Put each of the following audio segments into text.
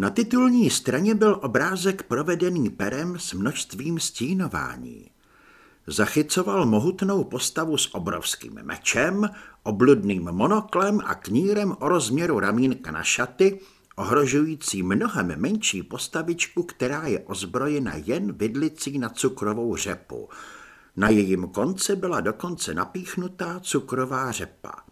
Na titulní straně byl obrázek provedený perem s množstvím stínování. Zachycoval mohutnou postavu s obrovským mečem, obludným monoklem a knírem o rozměru ramínka na šaty, ohrožující mnohem menší postavičku, která je ozbrojena jen vidlicí na cukrovou řepu. Na jejím konci byla dokonce napíchnutá cukrová řepa.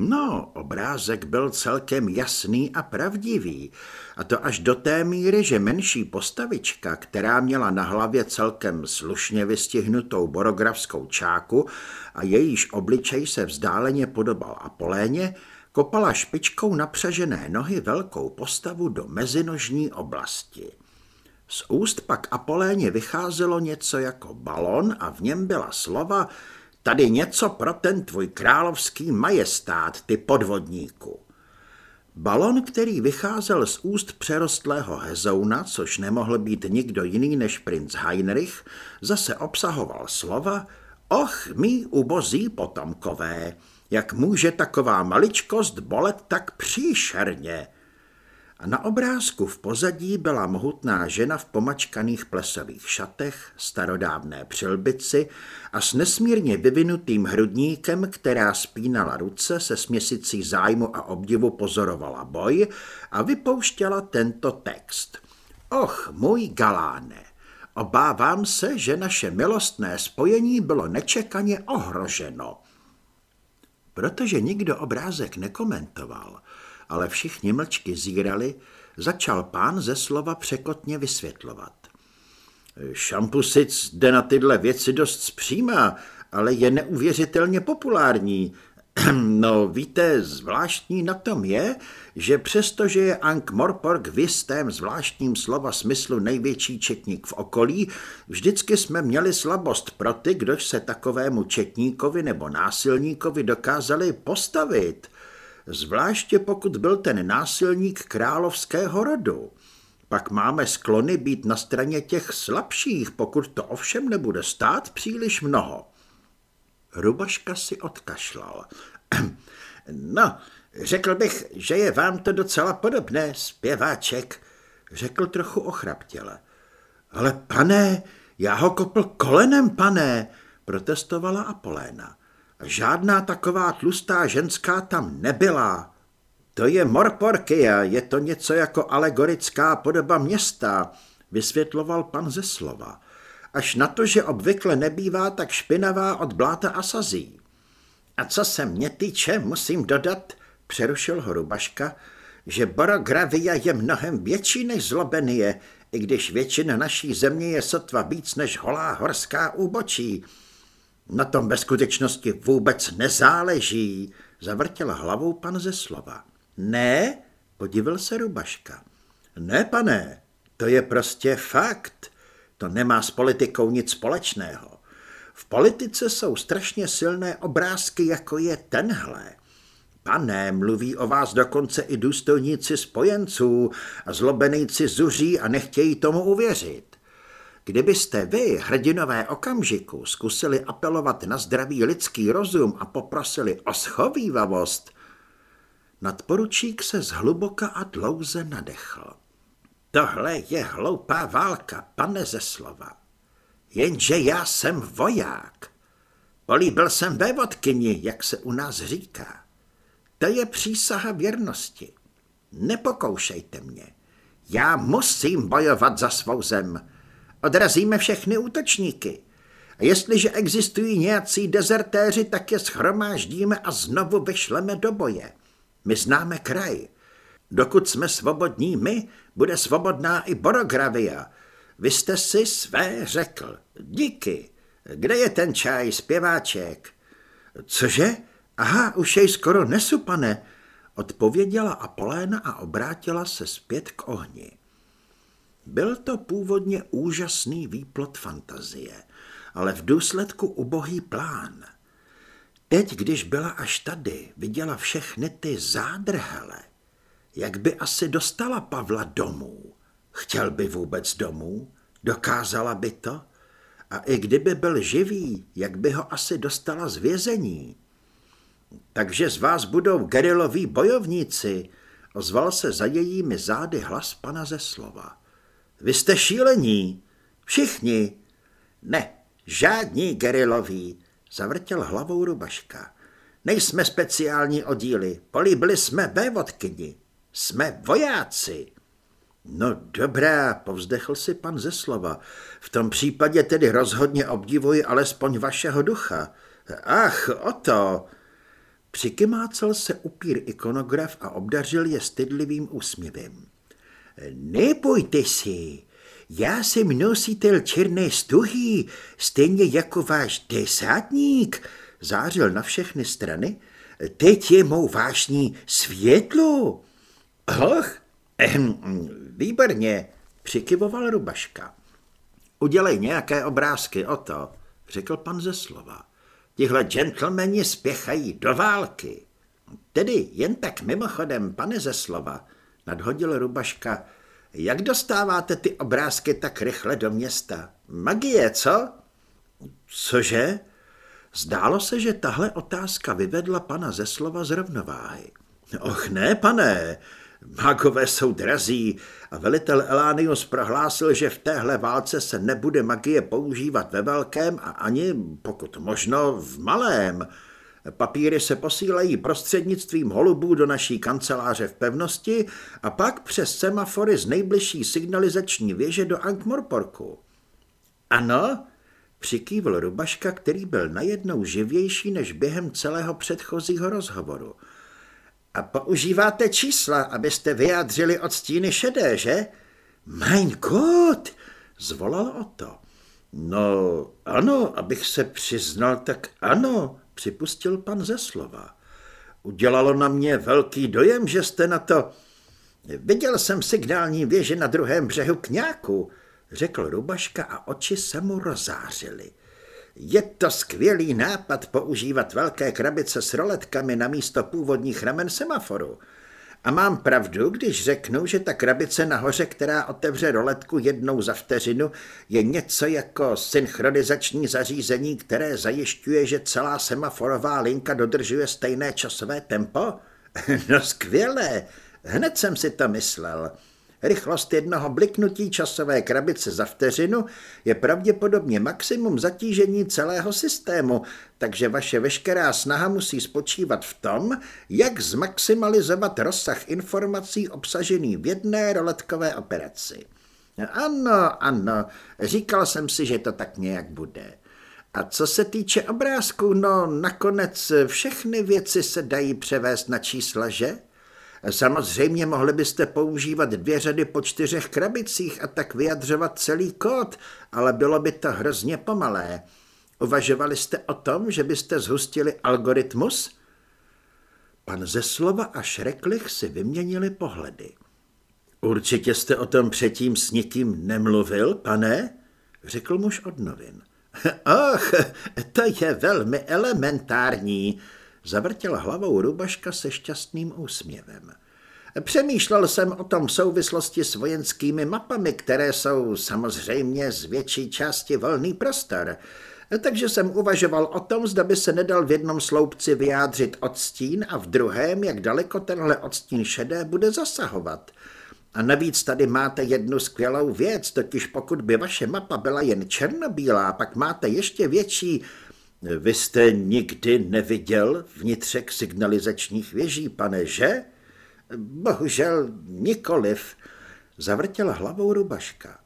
No, obrázek byl celkem jasný a pravdivý, a to až do té míry, že menší postavička, která měla na hlavě celkem slušně vystihnutou borografskou čáku a jejíž obličej se vzdáleně podobal Apoléně, kopala špičkou napřažené nohy velkou postavu do mezinožní oblasti. Z úst pak Apoléně vycházelo něco jako balon a v něm byla slova Tady něco pro ten tvůj královský majestát, ty podvodníku. Balon, který vycházel z úst přerostlého hezouna, což nemohl být nikdo jiný než princ Heinrich, zase obsahoval slova Och, mý ubozí potomkové, jak může taková maličkost bolet tak příšerně? A na obrázku v pozadí byla mohutná žena v pomačkaných plesových šatech, starodávné přilbici a s nesmírně vyvinutým hrudníkem, která spínala ruce se směsicí zájmu a obdivu pozorovala boj a vypouštěla tento text. Och, můj galáne, obávám se, že naše milostné spojení bylo nečekaně ohroženo. Protože nikdo obrázek nekomentoval, ale všichni mlčky zírali, začal pán ze slova překotně vysvětlovat. Šampusic jde na tyhle věci dost zpřímá, ale je neuvěřitelně populární. No víte, zvláštní na tom je, že přestože je Ank Morpork v jistém zvláštním slova smyslu největší četník v okolí, vždycky jsme měli slabost pro ty, kdož se takovému četníkovi nebo násilníkovi dokázali postavit – zvláště pokud byl ten násilník královského rodu. Pak máme sklony být na straně těch slabších, pokud to ovšem nebude stát příliš mnoho. Rubaška si odkašlal. No, řekl bych, že je vám to docela podobné, zpěváček, řekl trochu ochraptěle. Ale pane, já ho kopl kolenem, pane, protestovala Apoléna. Žádná taková tlustá ženská tam nebyla. To je Morporkia, je to něco jako alegorická podoba města, vysvětloval pan ze slova. Až na to, že obvykle nebývá tak špinavá od bláta a sazí. A co se mě týče, musím dodat, přerušil ho Rubaška, že Borogravia je mnohem větší než Zlobenie, i když většina naší země je sotva víc než holá horská úbočí. Na tom ve skutečnosti vůbec nezáleží, zavrtěla hlavou pan ze slova. Ne, podivil se Rubaška. Ne, pane, to je prostě fakt. To nemá s politikou nic společného. V politice jsou strašně silné obrázky, jako je tenhle. Pane, mluví o vás dokonce i důstojníci spojenců a zlobenejci zuří a nechtějí tomu uvěřit. Kdybyste vy, hrdinové okamžiku, zkusili apelovat na zdravý lidský rozum a poprosili o schovývavost, nadporučík se zhluboka a dlouze nadechl. Tohle je hloupá válka, pane ze slova. Jenže já jsem voják. Políbil jsem vévodkyni, jak se u nás říká. To je přísaha věrnosti. Nepokoušejte mě. Já musím bojovat za svou zem. Odrazíme všechny útočníky. A jestliže existují nějací dezertéři, tak je schromáždíme a znovu vyšleme do boje. My známe kraj. Dokud jsme svobodní my, bude svobodná i Borogravia. Vy jste si své řekl. Díky. Kde je ten čaj, zpěváček? Cože? Aha, už jej skoro nesu, pane, odpověděla Apoléna a obrátila se zpět k ohni. Byl to původně úžasný výplot fantazie, ale v důsledku ubohý plán. Teď, když byla až tady, viděla všechny ty zádrhele. Jak by asi dostala Pavla domů? Chtěl by vůbec domů? Dokázala by to? A i kdyby byl živý, jak by ho asi dostala z vězení? Takže z vás budou geriloví bojovníci, ozval se za jejími zády hlas pana ze slova. Vy jste šílení, všichni. Ne, žádní geriloví, zavrtěl hlavou Rubaška. Nejsme speciální oddíly, políbili jsme vévodkyni. Jsme vojáci. No dobrá, povzdechl si pan ze slova. V tom případě tedy rozhodně obdivuji alespoň vašeho ducha. Ach, o to. Přikymácel se upír ikonograf a obdařil je stydlivým úsměvem. Nebojte si, já jsem nositel černé stuhy, stejně jako váš desátník, zářil na všechny strany. Teď je mou vášní světlo. Och, ehm, výborně, přikyvoval Rubaška. Udělej nějaké obrázky o to, řekl pan ze slova. Tihle gentlemani spěchají do války. Tedy jen tak mimochodem, pane ze slova, nadhodil Rubaška, jak dostáváte ty obrázky tak rychle do města? Magie, co? Cože? Zdálo se, že tahle otázka vyvedla pana ze slova z rovnováhy. Och ne, pane, Mágové jsou drazí a velitel Elánius prohlásil, že v téhle válce se nebude magie používat ve velkém a ani, pokud možno, v malém. Papíry se posílají prostřednictvím holubů do naší kanceláře v pevnosti a pak přes semafory z nejbližší signalizační věže do Ankmorporku. Ano, přikývl Rubaška, který byl najednou živější než během celého předchozího rozhovoru. A používáte čísla, abyste vyjádřili od stíny šedé, že? Mein Gott, zvolal o to. No ano, abych se přiznal, tak ano, připustil pan ze slova. Udělalo na mě velký dojem, že jste na to... Viděl jsem signální věže na druhém břehu kňáku, řekl Rubaška a oči se mu rozářily. Je to skvělý nápad používat velké krabice s roletkami na místo původních ramen semaforu. A mám pravdu, když řeknu, že ta krabice nahoře, která otevře roletku jednou za vteřinu, je něco jako synchronizační zařízení, které zajišťuje, že celá semaforová linka dodržuje stejné časové tempo? No skvělé, hned jsem si to myslel. Rychlost jednoho bliknutí časové krabice za vteřinu je pravděpodobně maximum zatížení celého systému, takže vaše veškerá snaha musí spočívat v tom, jak zmaximalizovat rozsah informací obsažený v jedné roletkové operaci. Ano, ano, říkal jsem si, že to tak nějak bude. A co se týče obrázků, no nakonec všechny věci se dají převést na čísla, že? Samozřejmě mohli byste používat dvě řady po čtyřech krabicích a tak vyjadřovat celý kód, ale bylo by to hrozně pomalé. Uvažovali jste o tom, že byste zhustili algoritmus? Pan Zeslova a Šreklich si vyměnili pohledy. Určitě jste o tom předtím s nikým nemluvil, pane? Řekl muž od novin. Ach, to je velmi elementární, Zavrtěl hlavou Rubaška se šťastným úsměvem. Přemýšlel jsem o tom v souvislosti s vojenskými mapami, které jsou samozřejmě z větší části volný prostor. Takže jsem uvažoval o tom, zda by se nedal v jednom sloupci vyjádřit odstín a v druhém, jak daleko tenhle odstín šedé bude zasahovat. A navíc tady máte jednu skvělou věc, totiž pokud by vaše mapa byla jen černobílá, pak máte ještě větší vy jste nikdy neviděl vnitřek signalizačních věží, pane, že? Bohužel nikoliv, zavrtěla hlavou Rubaška.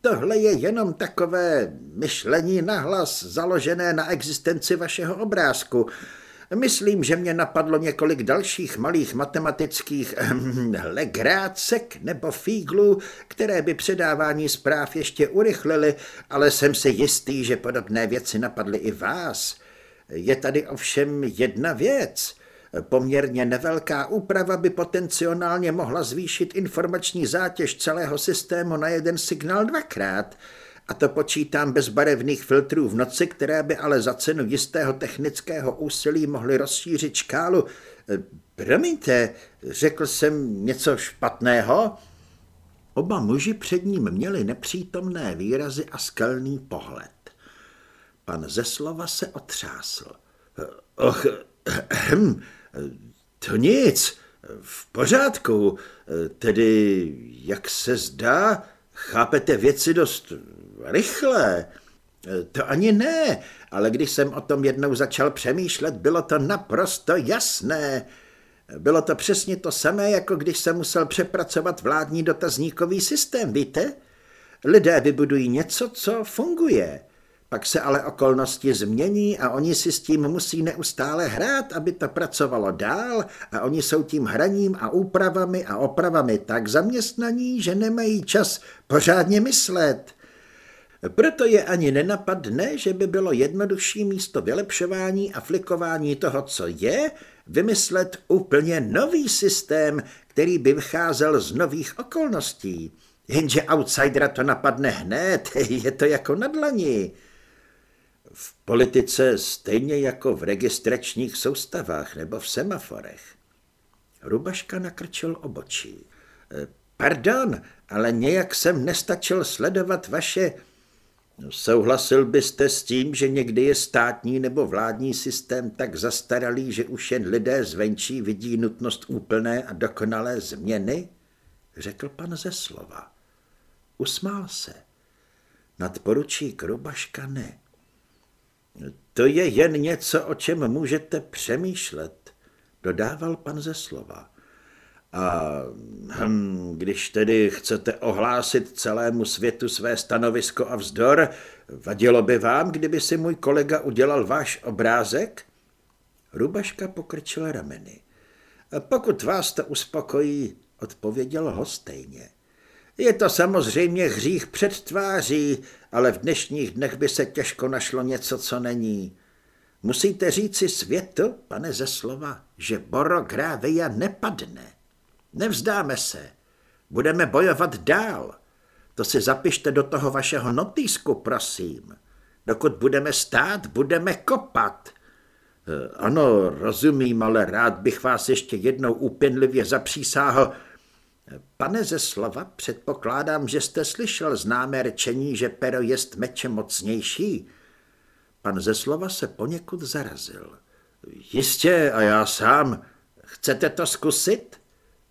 Tohle je jenom takové myšlení nahlas založené na existenci vašeho obrázku. Myslím, že mě napadlo několik dalších malých matematických ehm, legrácek nebo fíglů, které by předávání zpráv ještě urychlily, ale jsem si jistý, že podobné věci napadly i vás. Je tady ovšem jedna věc. Poměrně nevelká úprava by potenciálně mohla zvýšit informační zátěž celého systému na jeden signál dvakrát – a to počítám bez barevných filtrů v noci, které by ale za cenu jistého technického úsilí mohly rozšířit škálu. E, promiňte, řekl jsem něco špatného? Oba muži před ním měli nepřítomné výrazy a skelný pohled. Pan ze slova se otřásl. Och, hm, to nic, V pořádku, tedy, jak se zdá, chápete věci dost rychle. To ani ne, ale když jsem o tom jednou začal přemýšlet, bylo to naprosto jasné. Bylo to přesně to samé, jako když jsem musel přepracovat vládní dotazníkový systém, víte? Lidé vybudují něco, co funguje. Pak se ale okolnosti změní a oni si s tím musí neustále hrát, aby to pracovalo dál a oni jsou tím hraním a úpravami a opravami tak zaměstnaní, že nemají čas pořádně myslet. Proto je ani nenapadne, že by bylo jednodušší místo vylepšování a flikování toho, co je, vymyslet úplně nový systém, který by vycházel z nových okolností. Jenže outsidera to napadne hned, je to jako na dlani. V politice stejně jako v registračních soustavách nebo v semaforech. Rubaška nakrčil obočí. Pardon, ale nějak jsem nestačil sledovat vaše... Souhlasil byste s tím, že někdy je státní nebo vládní systém tak zastaralý, že už jen lidé zvenčí vidí nutnost úplné a dokonalé změny? Řekl pan ze slova. Usmál se. Nadporučík Rubaška ne. To je jen něco, o čem můžete přemýšlet, dodával pan ze slova. A hm, když tedy chcete ohlásit celému světu své stanovisko a vzdor, vadilo by vám, kdyby si můj kolega udělal váš obrázek? Rubaška pokrčila rameny. Pokud vás to uspokojí, odpověděl ho stejně. Je to samozřejmě hřích před tváří, ale v dnešních dnech by se těžko našlo něco, co není. Musíte říci světu, pane ze slova, že Boro Grávia nepadne. Nevzdáme se. Budeme bojovat dál. To si zapište do toho vašeho notýsku, prosím. Dokud budeme stát, budeme kopat. Eh, ano, rozumím, ale rád bych vás ještě jednou úpěnlivě zapřísáhl, Pane ze slova, předpokládám, že jste slyšel známé rečení, že pero jest meče mocnější. Pan ze slova se poněkud zarazil. Jistě a já sám. Chcete to zkusit?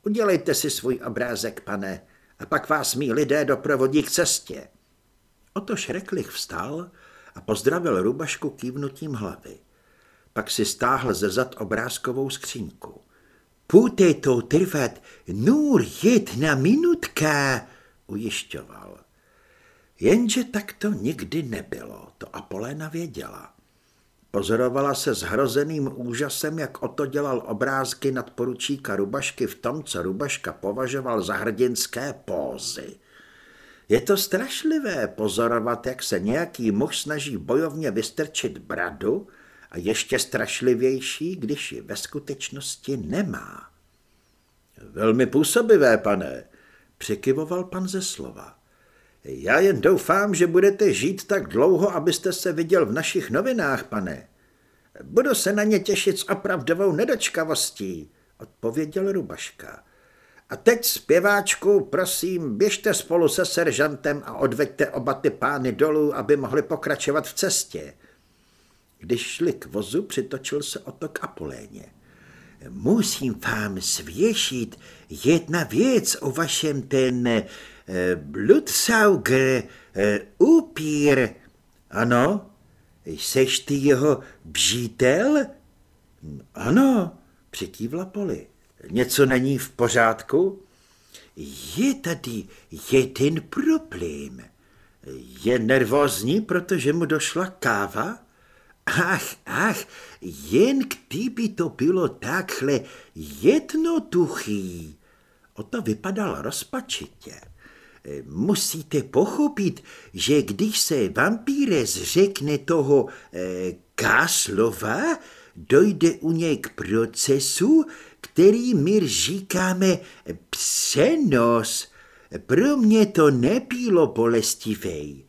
Udělejte si svůj obrázek, pane, a pak vás mý lidé doprovodí k cestě. Otož Reklich vstal a pozdravil Rubašku kývnutím hlavy. Pak si stáhl ze zad obrázkovou skřínku. Bude to trvat nur jedna minutka, ujišťoval. Jenže tak to nikdy nebylo, to Apolena věděla. Pozorovala se s hrozeným úžasem, jak Oto dělal obrázky nad poručíka Rubašky v tom, co Rubaška považoval za hrdinské pózy. Je to strašlivé pozorovat, jak se nějaký muž snaží bojovně vystrčit bradu, a ještě strašlivější, když ji ve skutečnosti nemá. Velmi působivé, pane, přikyvoval pan ze slova. Já jen doufám, že budete žít tak dlouho, abyste se viděl v našich novinách, pane. Budu se na ně těšit s opravdovou nedočkavostí, odpověděl Rubaška. A teď zpěváčku, prosím, běžte spolu se seržantem a odveďte oba ty pány dolů, aby mohli pokračovat v cestě. Když šli k vozu, přitočil se o to k Apoléně. Musím vám svěšit jedna věc o vašem ten Blutsauger, eh, upír. Ano, seš ty jeho břítel? Ano, přikývla Poli. Něco není v pořádku? Je tady jeden problém. Je nervózní, protože mu došla káva? Ach, ach, jen kdyby to bylo takhle jednoduchý. O to vypadal rozpačitě. Musíte pochopit, že když se vampíre zřekne toho eh, káslova, dojde u něj k procesu, který my říkáme přenos. Pro mě to nebylo bolestivej.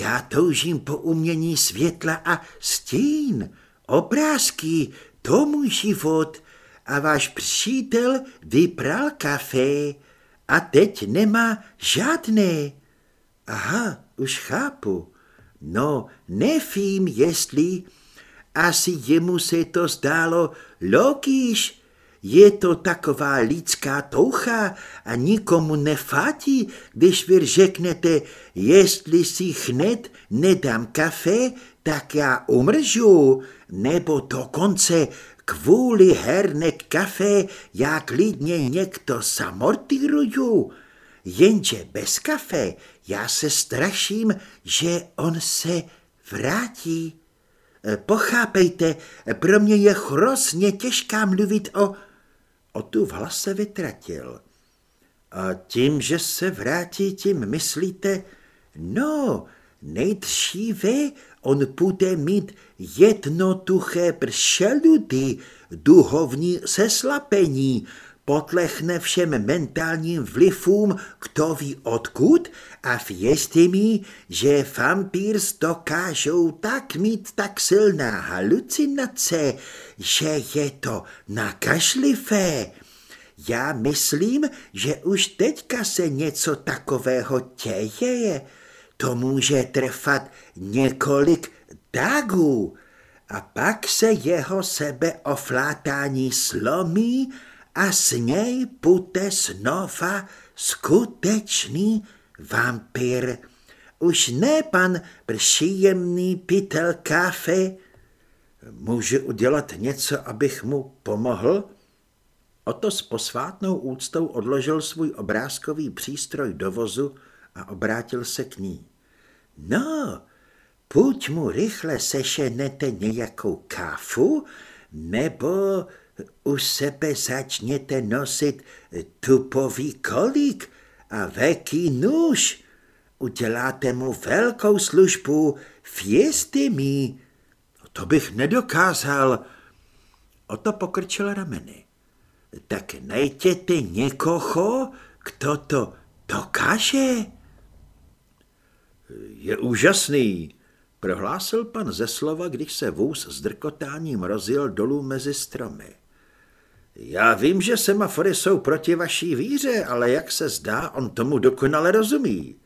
Já toužím po umění světla a stín, obrázky, to můj život a váš přítel vypral kafe a teď nemá žádné. Aha, už chápu. No, nevím, jestli asi jemu se to zdálo logiš, Je to taková lidská toucha a nikomu nefátí, když vy řeknete, jestli si hned nedám kafe, tak já umržu, nebo dokonce kvůli hernek kafe já klidně někdo samortiruju. Jenže bez kafe já se straším, že on se vrátí. Pochápejte, pro mě je hrozně těžká mluvit o o tu vlas se vytratil. A tím, že se vrátí, tím myslíte, no, nejdříve on bude mít jednotuché pršeludy, duhovní seslapení, potlechne všem mentálním vlivům, kdo ví odkud a věřte mi, že vampírs dokážou tak mít tak silná halucinace, že je to nakažlivé. Já myslím, že už teďka se něco takového děje. To může trvat několik dagů a pak se jeho sebeoflátání slomí a z něj bude znova skutečný vampír. Už ne pan příjemný pytel kafe. Můžu udělat něco, abych mu pomohl? Oto s posvátnou úctou odložil svůj obrázkový přístroj do vozu a obrátil se k ní. No, půjď mu rychle sešenete nějakou káfu, nebo u sebe začněte nosit tupový kolík a velký nůž. Uděláte mu velkou službu, vězte mi. To bych nedokázal. O to pokrčil rameny. Tak najděte někoho, kdo to dokáže. Je úžasný, prohlásil pan ze slova, když se vůz s drkotáním rozjel dolů mezi stromy. Já vím, že semafory jsou proti vaší víře, ale jak se zdá, on tomu dokonale rozumí.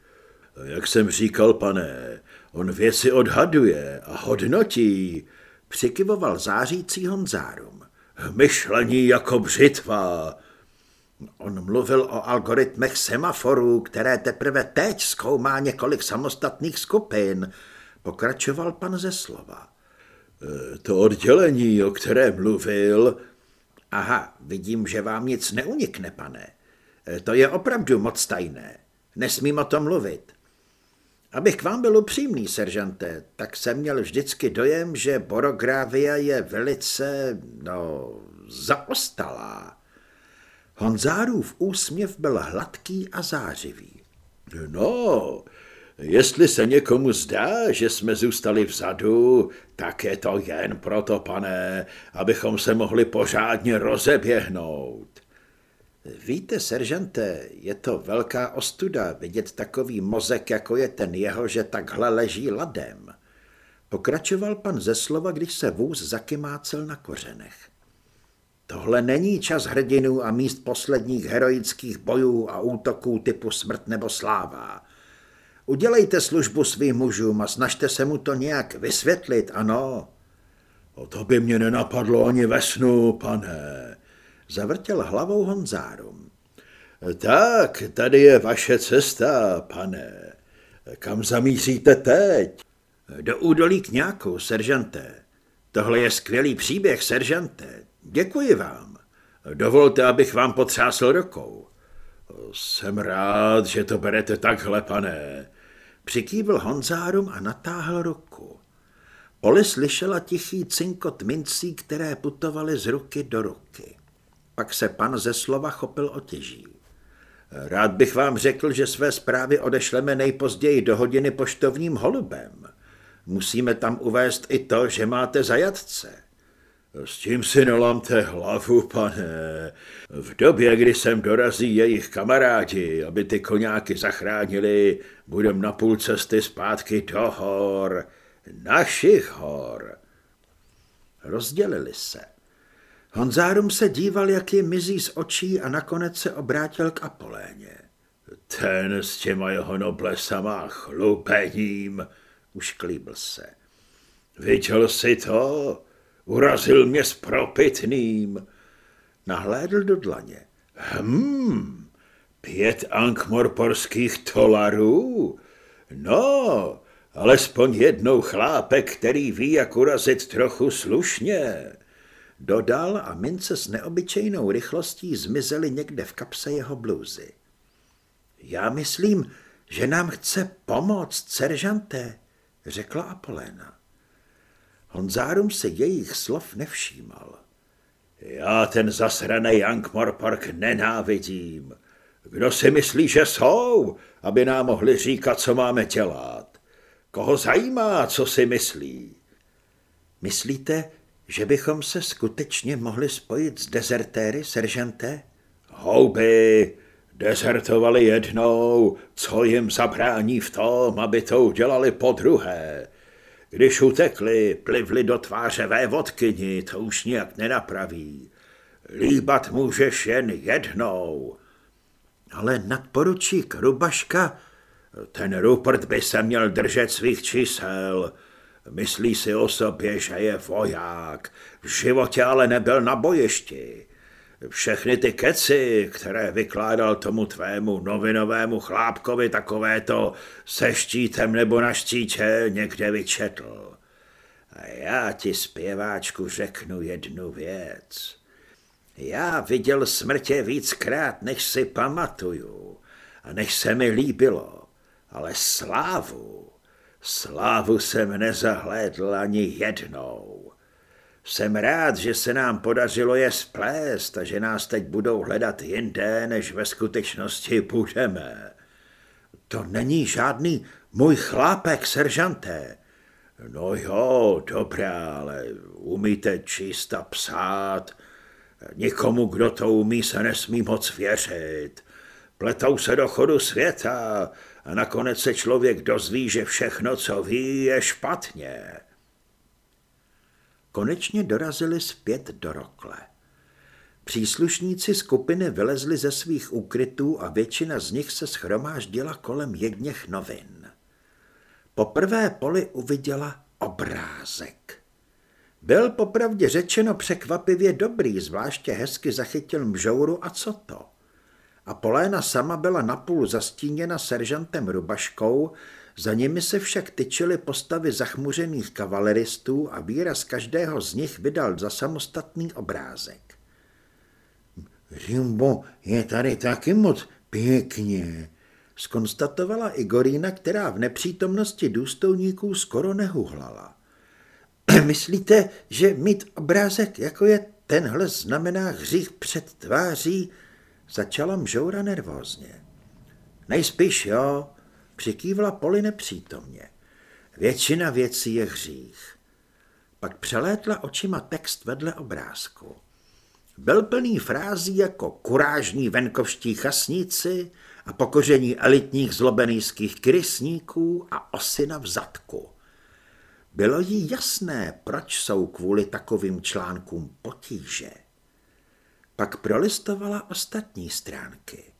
Jak jsem říkal, pane, on věci odhaduje a hodnotí, přikyvoval zářící Honzárum. Myšlení jako břitva. On mluvil o algoritmech semaforů, které teprve teď zkoumá několik samostatných skupin, pokračoval pan ze slova. E, to oddělení, o které mluvil, Aha, vidím, že vám nic neunikne, pane. E, to je opravdu moc tajné. Nesmím o tom mluvit. Abych k vám byl upřímný, seržante, tak jsem měl vždycky dojem, že Borográvia je velice, no, zaostalá. Honzárův úsměv byl hladký a zářivý. No, Jestli se někomu zdá, že jsme zůstali vzadu, tak je to jen proto, pane, abychom se mohli pořádně rozeběhnout. Víte, seržante, je to velká ostuda vidět takový mozek, jako je ten jeho, že takhle leží ladem. Pokračoval pan ze slova, když se vůz zakymácel na kořenech. Tohle není čas hrdinů a míst posledních heroických bojů a útoků typu smrt nebo sláva. Udělejte službu svým mužům a snažte se mu to nějak vysvětlit, ano. O to by mě nenapadlo ani ve snu, pane. Zavrtěl hlavou Honzárum. Tak, tady je vaše cesta, pane. Kam zamíříte teď? Do údolí k nějakou, seržante. Tohle je skvělý příběh, seržante. Děkuji vám. Dovolte, abych vám potřásl rukou. Jsem rád, že to berete takhle, pane. Přikývl Honzárum a natáhl ruku. Poli slyšela tichý cinkot mincí, které putovaly z ruky do ruky. Pak se pan ze slova chopil otěží. Rád bych vám řekl, že své zprávy odešleme nejpozději do hodiny poštovním holubem. Musíme tam uvést i to, že máte zajatce. S tím si nelamte hlavu, pane. V době, kdy sem dorazí jejich kamarádi, aby ty koňáky zachránili, budem na půl cesty zpátky do hor, našich hor. Rozdělili se. Honzárum se díval, jak je mizí z očí a nakonec se obrátil k Apoléně. Ten s těma jeho noblesama chlupením, už klíbl se. Viděl si to? Urazil mě s propitným. Nahlédl do dlaně. Hmm, pět ankmorporských tolarů? No, alespoň jednou chlápek, který ví, jak urazit trochu slušně. Dodal a mince s neobyčejnou rychlostí zmizely někde v kapse jeho bluzy. Já myslím, že nám chce pomoct, seržanté, řekla Apoléna. Honzárum se jejich slov nevšímal. Já ten zasraný Jankmor Park nenávidím. Kdo si myslí, že jsou, aby nám mohli říkat, co máme dělat? Koho zajímá, co si myslí? Myslíte, že bychom se skutečně mohli spojit s dezertéry, seržanté? Houby, dezertovali jednou, co jim zabrání v tom, aby to udělali po druhé. Když utekli, plivli do tváře vodkyni, to už nijak nenapraví. Líbat můžeš jen jednou. Ale nadporučík Rubaška, ten Rupert by se měl držet svých čísel. Myslí si o sobě, že je voják. V životě ale nebyl na bojišti. Všechny ty keci, které vykládal tomu tvému novinovému chlápkovi takovéto se štítem nebo na štítě někde vyčetl. A já ti zpěváčku řeknu jednu věc. Já viděl smrtě víckrát, než si pamatuju a než se mi líbilo, ale slávu, slávu jsem nezahlédl ani jednou. Jsem rád, že se nám podařilo je splést a že nás teď budou hledat jinde, než ve skutečnosti budeme. To není žádný můj chlápek, seržanté. No jo, dobrá, ale umíte číst a psát. Nikomu, kdo to umí, se nesmí moc věřit. Pletou se do chodu světa a nakonec se člověk dozví, že všechno, co ví, je špatně. Konečně dorazili zpět do rokle. Příslušníci skupiny vylezli ze svých úkrytů a většina z nich se schromáždila kolem jedněch novin. Poprvé Poli uviděla obrázek. Byl popravdě řečeno překvapivě dobrý, zvláště hezky zachytil mžouru a co to. A Poléna sama byla napůl zastíněna seržantem Rubaškou, za nimi se však tyčily postavy zachmuřených kavaleristů a výraz každého z nich vydal za samostatný obrázek. Rimbo je tady taky moc pěkně, skonstatovala Igorína, která v nepřítomnosti důstojníků skoro nehuhlala. Myslíte, že mít obrázek, jako je tenhle, znamená hřích před tváří? Začala mžoura nervózně. Nejspíš jo, Přikývla Poli nepřítomně. Většina věcí je hřích. Pak přelétla očima text vedle obrázku. Byl plný frází jako kurážní venkovští chasníci a pokoření elitních zlobenýských krysníků a osina v zadku. Bylo jí jasné, proč jsou kvůli takovým článkům potíže. Pak prolistovala ostatní stránky.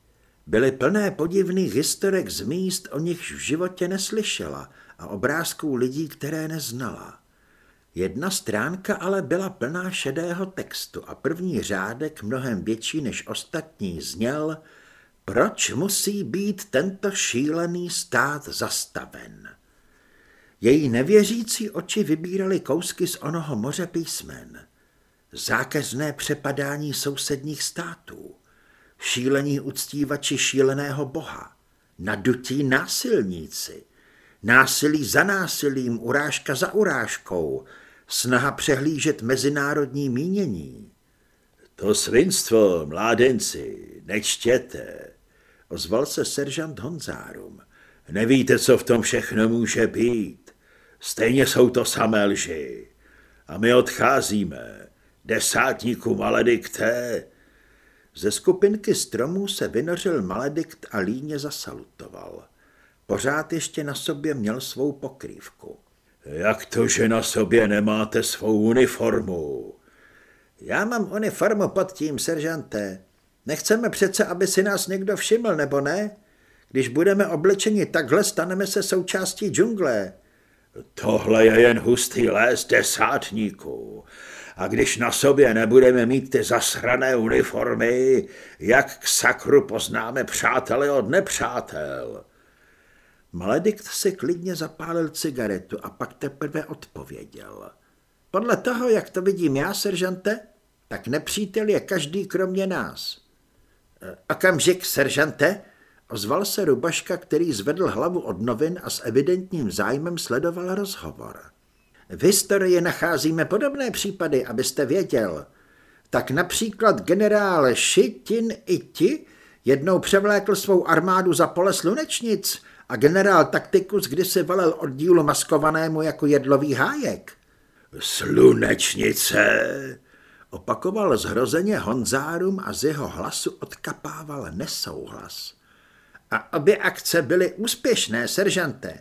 Byly plné podivných historek z míst, o nichž v životě neslyšela a obrázků lidí, které neznala. Jedna stránka ale byla plná šedého textu a první řádek, mnohem větší než ostatní, zněl Proč musí být tento šílený stát zastaven? Její nevěřící oči vybíraly kousky z onoho moře písmen. Zákazné přepadání sousedních států šílení uctívači šíleného boha, nadutí násilníci, násilí za násilím, urážka za urážkou, snaha přehlížet mezinárodní mínění. To svinstvo, mládenci, nečtěte, ozval se seržant Honzárum. Nevíte, co v tom všechno může být. Stejně jsou to samé lži. A my odcházíme. Desátníku maledikté, ze skupinky stromů se vynořil maledikt a líně zasalutoval. Pořád ještě na sobě měl svou pokrývku. Jak to, že na sobě nemáte svou uniformu? Já mám uniformu pod tím, seržanté. Nechceme přece, aby si nás někdo všiml, nebo ne? Když budeme oblečeni takhle, staneme se součástí džungle. Tohle je jen hustý les desátníků a když na sobě nebudeme mít ty zasrané uniformy, jak k sakru poznáme přátele od nepřátel? Maledikt si klidně zapálil cigaretu a pak teprve odpověděl. Podle toho, jak to vidím já, seržante, tak nepřítel je každý kromě nás. Okamžik, seržante, ozval se Rubaška, který zvedl hlavu od novin a s evidentním zájmem sledoval rozhovor. V historii nacházíme podobné případy, abyste věděl. Tak například generál Šitin Iti jednou převlékl svou armádu za pole slunečnic a generál Taktikus kdysi velel oddílu maskovanému jako jedlový hájek. Slunečnice, opakoval zhrozeně Honzárum a z jeho hlasu odkapával nesouhlas. A obě akce byly úspěšné, seržante.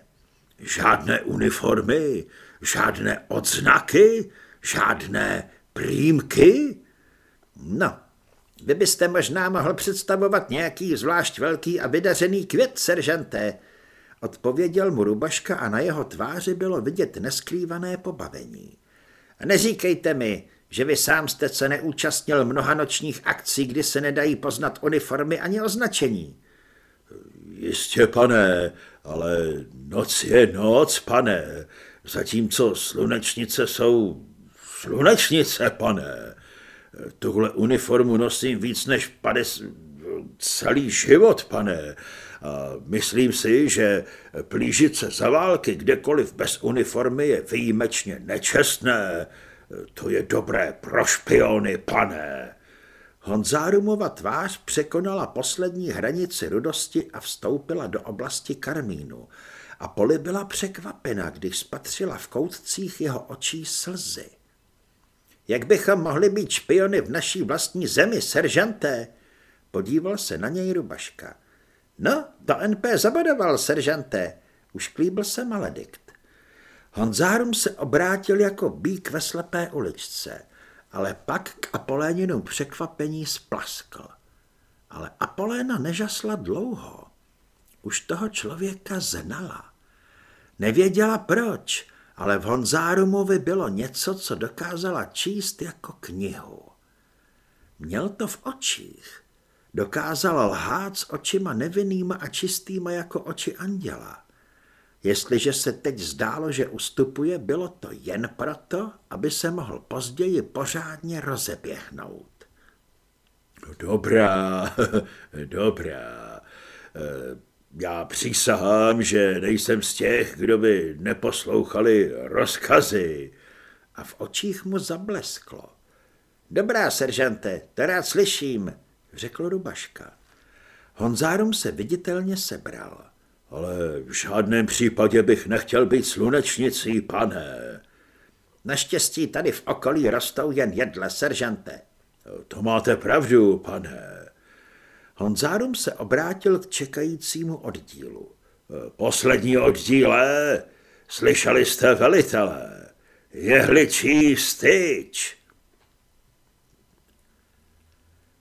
Žádné uniformy, žádné odznaky, žádné prýmky? No, vy byste možná mohl představovat nějaký zvlášť velký a vydařený květ, seržante, odpověděl mu Rubaška a na jeho tváři bylo vidět neskrývané pobavení. Neříkejte mi, že vy sám jste se neúčastnil mnoha nočních akcí, kdy se nedají poznat uniformy ani označení. Jistě, pane, ale noc je noc, pane, zatímco slunečnice jsou slunečnice, pane. Tuhle uniformu nosím víc než 50, celý život, pane. A myslím si, že plížit se za války kdekoliv bez uniformy je výjimečně nečestné. To je dobré pro špiony, pane. Honzárumova tvář překonala poslední hranici rudosti a vstoupila do oblasti karmínu. A Poli byla překvapena, když spatřila v koutcích jeho očí slzy. Jak bychom mohli být špiony v naší vlastní zemi, seržanté? Podíval se na něj Rubaška. No, to NP zabadoval, seržanté. Už klíbil se maledikt. Honzárum se obrátil jako bík ve slepé uličce ale pak k Apoléninu překvapení splaskl. Ale Apoléna nežasla dlouho. Už toho člověka znala. Nevěděla proč, ale v Honzárumovi bylo něco, co dokázala číst jako knihu. Měl to v očích. Dokázala lhát s očima nevinnýma a čistýma jako oči anděla. Jestliže se teď zdálo, že ustupuje, bylo to jen proto, aby se mohl později pořádně rozeběhnout. Dobrá, dobrá. Já přísahám, že nejsem z těch, kdo by neposlouchali rozkazy. A v očích mu zablesklo. Dobrá, seržante, to rád slyším, řekl Rubaška. Honzárum se viditelně sebral ale v žádném případě bych nechtěl být slunečnicí, pane. Naštěstí tady v okolí rostou jen jedle, seržante. To máte pravdu, pane. Honzárum se obrátil k čekajícímu oddílu. Poslední oddíle, slyšeli jste velitele, jehličí styč.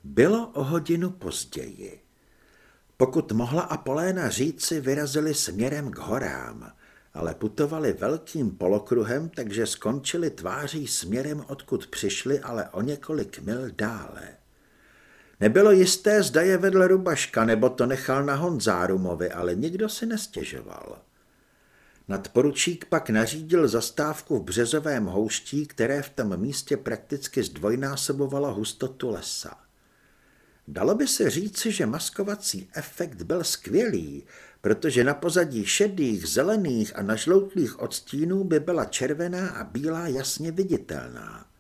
Bylo o hodinu později. Pokud mohla Apoléna říci, vyrazili směrem k horám, ale putovali velkým polokruhem, takže skončili tváří směrem, odkud přišli, ale o několik mil dále. Nebylo jisté, zda je vedl Rubaška, nebo to nechal na Honzárumovi, ale nikdo si nestěžoval. Nadporučík pak nařídil zastávku v březovém houští, které v tom místě prakticky zdvojnásobovalo hustotu lesa. Dalo by se říci, že maskovací efekt byl skvělý, protože na pozadí šedých, zelených a nažloutlých odstínů by byla červená a bílá jasně viditelná.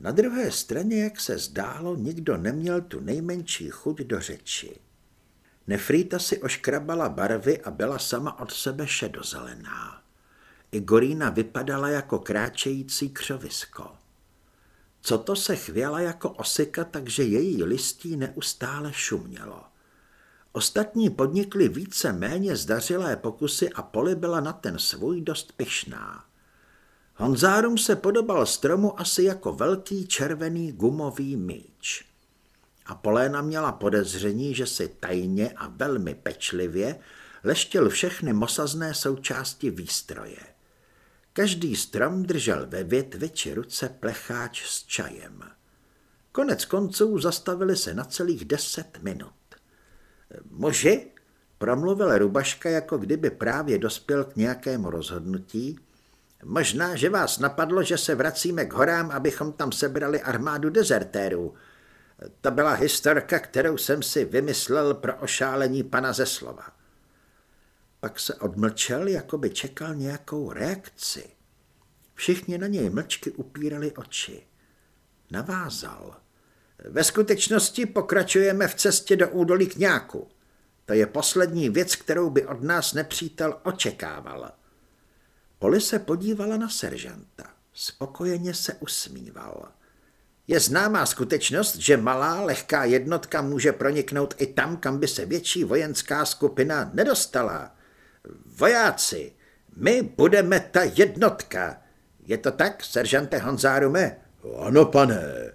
Na druhé straně, jak se zdálo, nikdo neměl tu nejmenší chuť do řeči. Nefrýta si oškrabala barvy a byla sama od sebe šedozelená. Igorína vypadala jako kráčející křovisko. Co to se chvěla jako osika, takže její listí neustále šumělo. Ostatní podnikli více méně zdařilé pokusy a Poli byla na ten svůj dost pyšná. Honzárum se podobal stromu asi jako velký červený gumový míč. A Poléna měla podezření, že si tajně a velmi pečlivě leštil všechny mosazné součásti výstroje. Každý strom držel ve větvi či ruce plecháč s čajem. Konec konců zastavili se na celých deset minut. Muži, promluvil Rubaška, jako kdyby právě dospěl k nějakému rozhodnutí, možná, že vás napadlo, že se vracíme k horám, abychom tam sebrali armádu dezertérů. To byla historka, kterou jsem si vymyslel pro ošálení pana Zeslova. Pak se odmlčel, jako by čekal nějakou reakci. Všichni na něj mlčky upírali oči. Navázal. Ve skutečnosti pokračujeme v cestě do údolí Kňáku. To je poslední věc, kterou by od nás nepřítel očekával. Poli se podívala na seržanta. Spokojeně se usmíval. Je známá skutečnost, že malá, lehká jednotka může proniknout i tam, kam by se větší vojenská skupina nedostala. Vojáci, my budeme ta jednotka. Je to tak, seržante Honzárume? Ano, pane.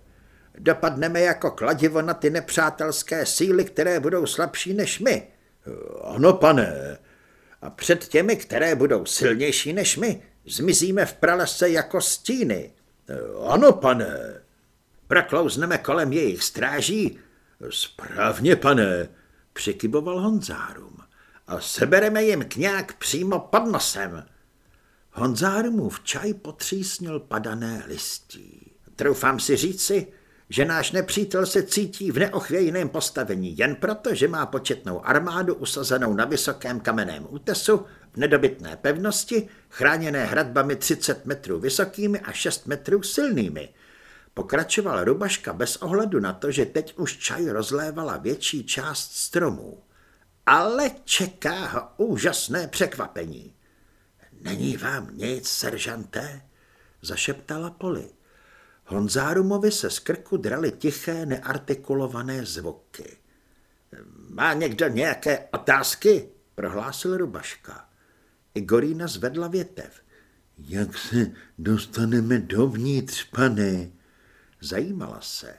Dopadneme jako kladivo na ty nepřátelské síly, které budou slabší než my. Ano, pane. A před těmi, které budou silnější než my, zmizíme v pralese jako stíny. Ano, pane. Proklouzneme kolem jejich stráží. Správně, pane, přikyboval Honzárum. A sebereme jim kňák přímo pod nosem. v čaj potřísnil padané listí. Troufám si říci, že náš nepřítel se cítí v neochvějném postavení jen proto, že má početnou armádu usazenou na vysokém kamenném útesu v nedobytné pevnosti, chráněné hradbami 30 metrů vysokými a 6 metrů silnými. Pokračoval Rubaška bez ohledu na to, že teď už čaj rozlévala větší část stromů. Ale čeká ho úžasné překvapení. Není vám nic, seržanté? zašeptala Poli. Honzárumovi se z krku drali tiché, neartikulované zvuky. Má někdo nějaké otázky? prohlásil Rubaška. Igorína zvedla větev. Jak se dostaneme dovnitř, pane? Zajímala se.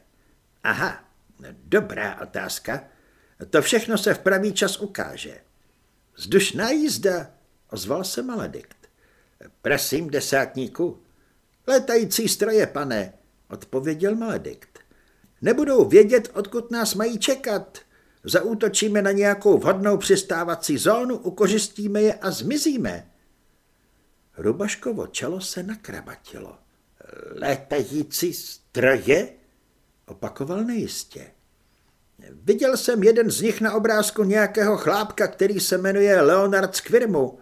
Aha, dobrá otázka. To všechno se v pravý čas ukáže. Zdušná jízda, ozval se Maledikt. Prosím, desátníku. Letající stroje, pane, odpověděl Maledikt. Nebudou vědět, odkud nás mají čekat. Zaútočíme na nějakou vhodnou přistávací zónu, ukořistíme je a zmizíme. Rubaškovo čelo se nakrabatilo. Létající stroje? Opakoval nejistě. Viděl jsem jeden z nich na obrázku nějakého chlápka, který se jmenuje Leonard Skvirmu.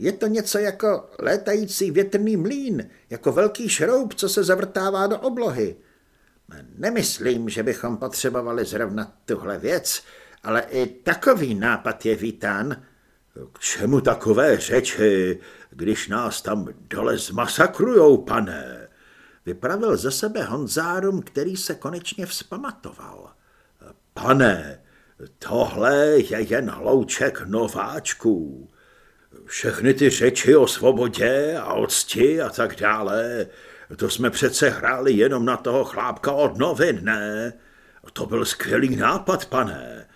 Je to něco jako létající větrný mlín, jako velký šroub, co se zavrtává do oblohy. Nemyslím, že bychom potřebovali zrovna tuhle věc, ale i takový nápad je vítán. K čemu takové řeči, když nás tam dole zmasakrujou, pane? Vypravil ze sebe Honzárum, který se konečně vzpamatoval. Pane, tohle je jen hlouček nováčků. Všechny ty řeči o svobodě a o cti a tak dále, to jsme přece hráli jenom na toho chlápka od novin, ne? To byl skvělý nápad, pane.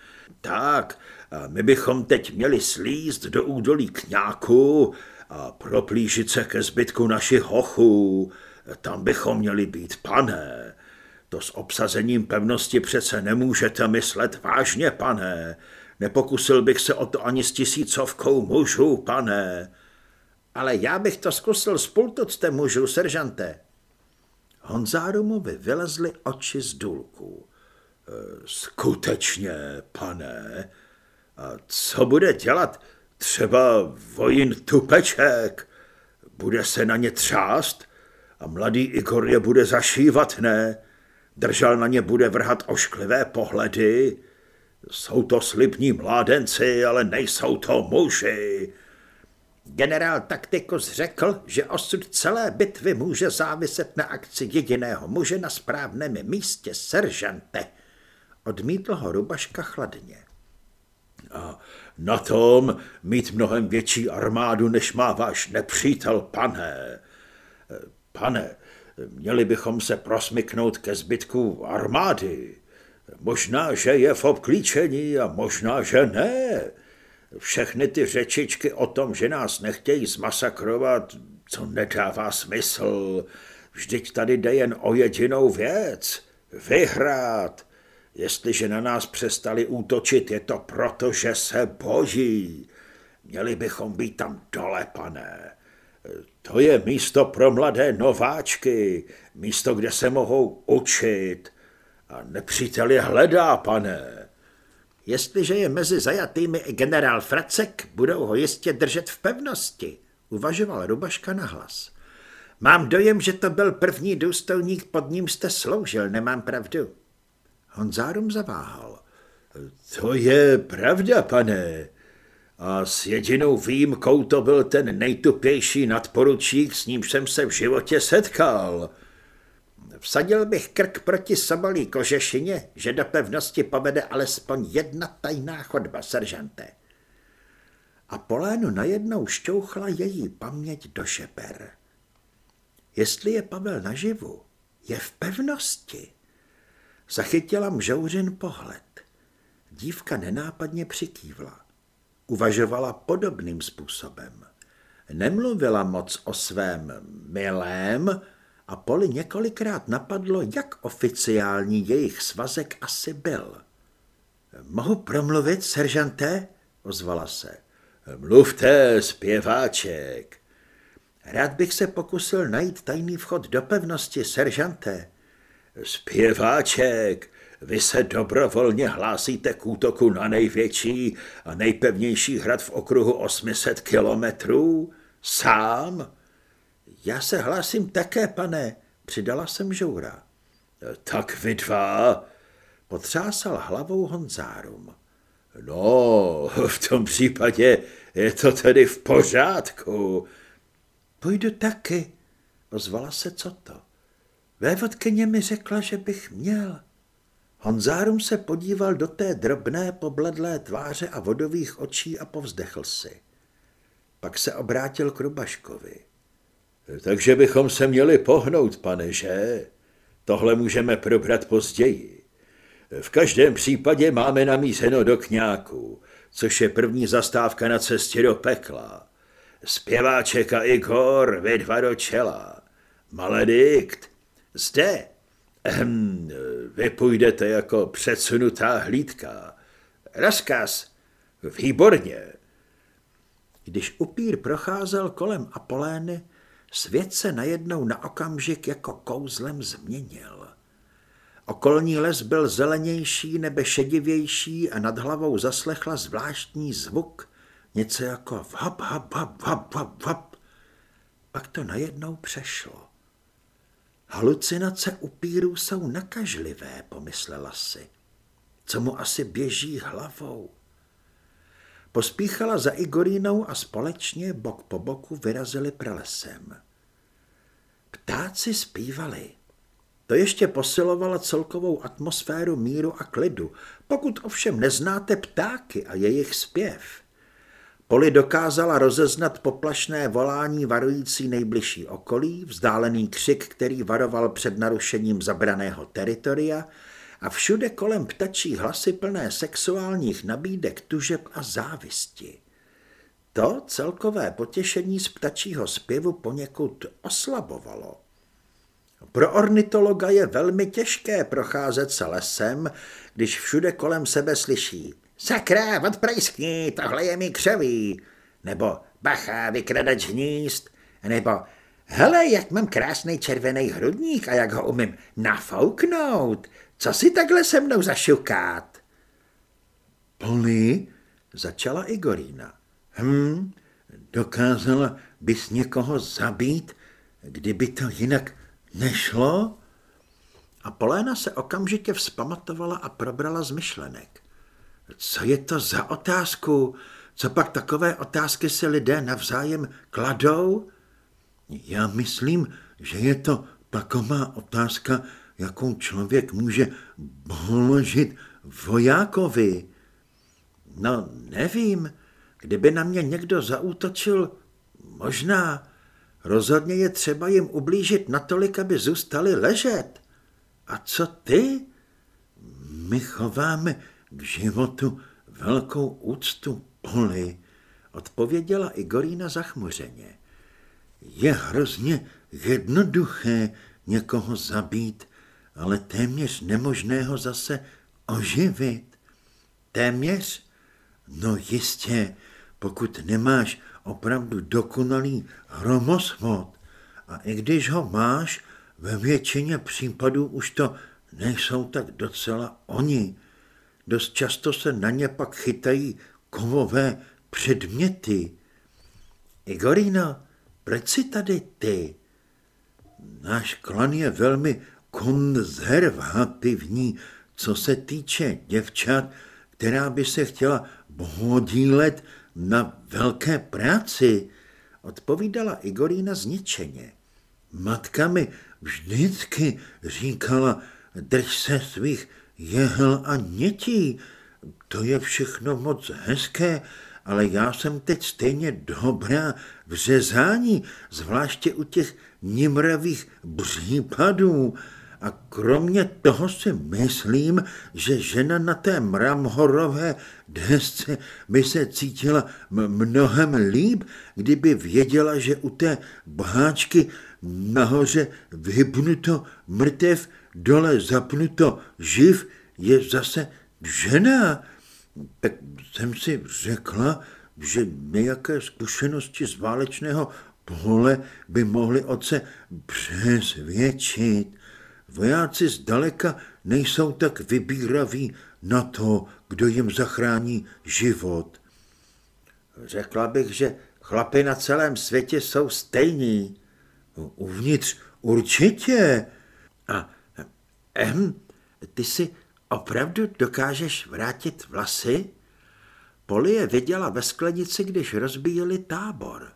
Tak, my bychom teď měli slízt do údolí kňáku a proplížit se ke zbytku našich hochů. Tam bychom měli být, pane. To s obsazením pevnosti přece nemůžete myslet vážně, pane. Nepokusil bych se o to ani s tisícovkou mužů, pane. Ale já bych to zkusil s pultoctem mužů, seržante. Honzárumovi vylezly oči z důlků. E, skutečně, pane. A co bude dělat třeba vojín Tupeček? Bude se na ně třást a mladý Igor je bude zašívat, ne? Držel na ně bude vrhat ošklivé pohledy. Jsou to slibní mládenci, ale nejsou to muži. Generál Taktikus řekl, že osud celé bitvy může záviset na akci jediného muže na správném místě, seržante. Odmítl ho Rubaška chladně. A na tom mít mnohem větší armádu, než má váš nepřítel, pane. Pane, Měli bychom se prosmyknout ke zbytku armády. Možná, že je v obklíčení a možná, že ne. Všechny ty řečičky o tom, že nás nechtějí zmasakrovat, co nedává smysl. Vždyť tady jde jen o jedinou věc. Vyhrát. Jestliže na nás přestali útočit, je to proto, že se boží. Měli bychom být tam dole, pane. To je místo pro mladé nováčky, místo, kde se mohou učit. A nepřítel je hledá, pane. Jestliže je mezi zajatými i generál Fracek, budou ho jistě držet v pevnosti, uvažoval Rubaška na hlas. Mám dojem, že to byl první důstojník, pod ním jste sloužil, nemám pravdu. Honzárum zaváhal. To je pravda, pane. A s jedinou výjimkou to byl ten nejtupější nadporučík, s ním jsem se v životě setkal. Vsadil bych krk proti sobolí kožešině, že do pevnosti povede alespoň jedna tajná chodba, seržante. A Polénu najednou šťouchla její paměť do šeper. Jestli je Pavel naživu, je v pevnosti. Zachytila mžouřin pohled. Dívka nenápadně přikývla. Uvažovala podobným způsobem. Nemluvila moc o svém milém a Poli několikrát napadlo, jak oficiální jejich svazek asi byl. Mohu promluvit, seržanté? ozvala se. Mluvte, zpěváček. Rád bych se pokusil najít tajný vchod do pevnosti, seržanté. Zpěváček, vy se dobrovolně hlásíte k útoku na největší a nejpevnější hrad v okruhu 800 kilometrů? Sám? Já se hlásím také, pane, přidala jsem žoura. Tak vy dva, potřásal hlavou Honzárum. No, v tom případě je to tedy v pořádku. Půjdu taky, ozvala se co to. Vévodkyně mi řekla, že bych měl. Honzárum se podíval do té drobné, pobledlé tváře a vodových očí a povzdechl si. Pak se obrátil k Rubaškovi. Takže bychom se měli pohnout, pane, že? Tohle můžeme probrat později. V každém případě máme namířeno do kňáku, což je první zastávka na cestě do pekla. Zpěváček a Igor, vy dva do čela. Maledikt, zde. Ehm, vy půjdete jako předsunutá hlídka. Rozkaz. Výborně. Když upír procházel kolem Apolény, svět se najednou na okamžik jako kouzlem změnil. Okolní les byl zelenější, nebe šedivější a nad hlavou zaslechla zvláštní zvuk, něco jako vhap, hap, hap, hap, hap, hap. Pak to najednou přešlo. Halucinace upírů jsou nakažlivé, pomyslela si. Co mu asi běží hlavou? Pospíchala za Igorínou a společně bok po boku vyrazili pralesem. Ptáci zpívali. To ještě posilovalo celkovou atmosféru míru a klidu, pokud ovšem neznáte ptáky a jejich zpěv. Poli dokázala rozeznat poplašné volání varující nejbližší okolí, vzdálený křik, který varoval před narušením zabraného teritoria a všude kolem ptačí hlasy plné sexuálních nabídek, tužeb a závisti. To celkové potěšení z ptačího zpěvu poněkud oslabovalo. Pro ornitologa je velmi těžké procházet se lesem, když všude kolem sebe slyší Sakra, odprejskni, tohle je mi křoví. Nebo bacha, vykradač hnízd. Nebo hele, jak mám krásný červený hrudník a jak ho umím nafouknout. Co si takhle se mnou zašukát? Poli, začala Igorína. Hm, dokázala bys někoho zabít, kdyby to jinak nešlo? A Poléna se okamžitě vzpamatovala a probrala z myšlenek. Co je to za otázku? Co pak takové otázky se lidé navzájem kladou? Já myslím, že je to taková otázka, jakou člověk může položit vojákovi. No, nevím. Kdyby na mě někdo zaútočil, možná. Rozhodně je třeba jim ublížit natolik, aby zůstali ležet. A co ty? My chováme k životu velkou úctu poli, odpověděla Igorína zachmuřeně. Je hrozně jednoduché někoho zabít, ale téměř nemožného zase oživit. Téměř? No jistě, pokud nemáš opravdu dokonalý hromosvod. A i když ho máš, ve většině případů už to nejsou tak docela oni. Dost často se na ně pak chytají kovové předměty. Igorino, proč jsi tady ty? Náš klan je velmi konzervativní, co se týče děvčat, která by se chtěla podílet na velké práci, odpovídala Igorína zničeně. Matka mi vždycky říkala, drž se svých jehel a nětí. To je všechno moc hezké, ale já jsem teď stejně dobrá v řezání, zvláště u těch nimravých případů. A kromě toho si myslím, že žena na té mramhorové desce by se cítila mnohem líp, kdyby věděla, že u té boháčky nahoře vypnuto mrtev, dole zapnuto živ, je zase žena. Tak jsem si řekla, že nějaké zkušenosti z válečného pole by mohly otce přesvědčit. Vojáci zdaleka nejsou tak vybíraví na to, kdo jim zachrání život. Řekla bych, že chlapy na celém světě jsou stejní. Uvnitř určitě. A em, ty si opravdu dokážeš vrátit vlasy? Polie viděla ve sklenici, když rozbíjeli tábor.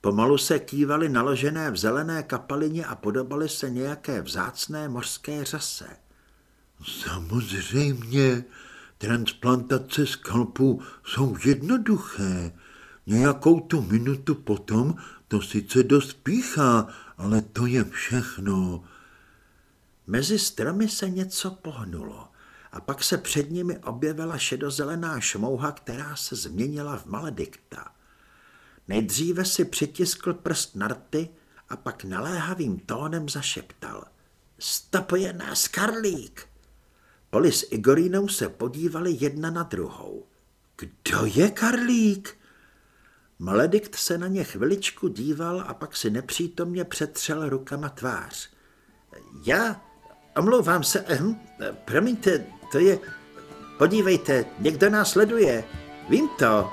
Pomalu se kývaly naložené v zelené kapalině a podobaly se nějaké vzácné mořské řase. Samozřejmě, transplantace skalpů jsou jednoduché. Nějakou tu minutu potom to sice dost píchá, ale to je všechno. Mezi stromy se něco pohnulo a pak se před nimi objevila šedozelená šmouha, která se změnila v maledikta. Nejdříve si přitiskl prst na rty a pak naléhavým tónem zašeptal. Stopuje nás Karlík! Poli s Igorínou se podívali jedna na druhou. Kdo je Karlík? Maledikt se na ně chviličku díval a pak si nepřítomně přetřel rukama tvář. Já? Omlouvám se, ehm, promiňte, to je... Podívejte, někdo nás sleduje. Vím to.